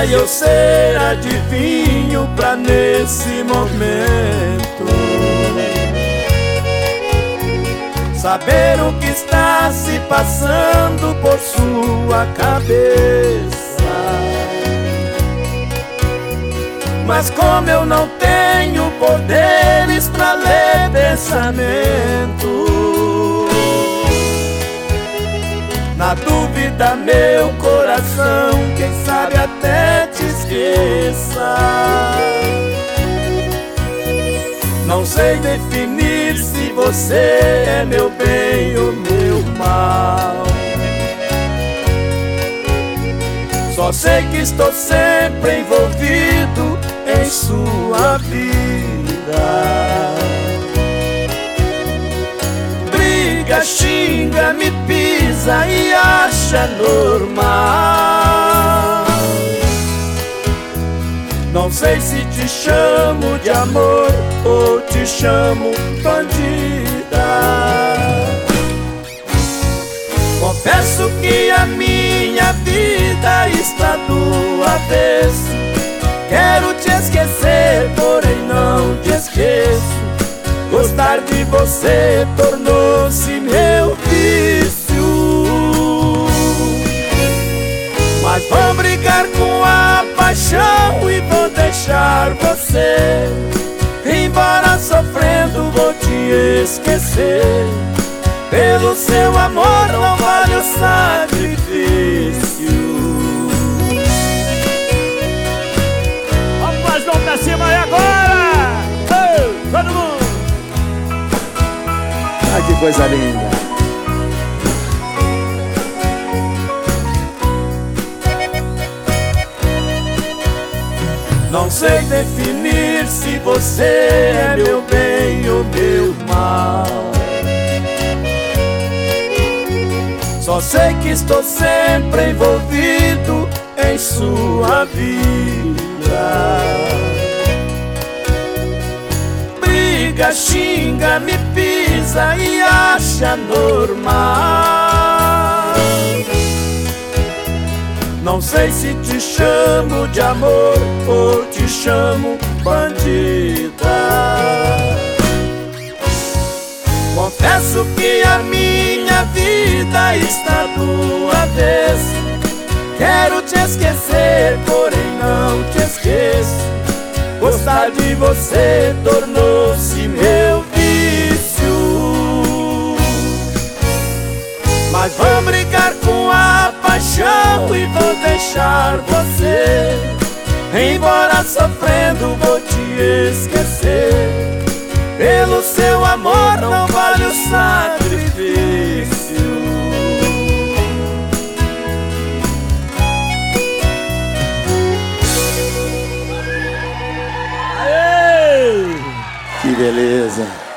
pra eu ser adivinho pra nesse momento. Saber o que está se passando por sua cabeça. Mas como eu não tenho poderes pra ler pensamento Na dúvida meu coração, quem sabe até Não sei definir se você é meu bem ou meu mal Só sei que estou sempre envolvido em sua vida. Briga, xinga, me pisa e acha normal. Não sei se te chamo de amor ou te chamo bandida. Confesso que a minha vida está do avesso. Quero te esquecer, porém não te esqueço. Gostar de você tornou-se meu deixar você. Embora sofrendo, vou te esquecer. Pelo seu amor não vale o sacrifício. cima, e agora? Ei, todo mundo! Ai, que coisa linda! Não sei definir se você é meu bem ou meu mal. Só sei que estou sempre envolvido em sua vida. briga, xinga, me pisa e acha normal. Não sei se te chamo de amor ou te chamo bandida. Confesso que a minha vida está do avesso. Quero te esquecer, porém não te esqueço. Gostar de você tornou-se meu vício Mas com paixão e vou deixar você Embora sofrendo vou te esquecer. Pelo seu amor não vale o sacrifício. Que beleza.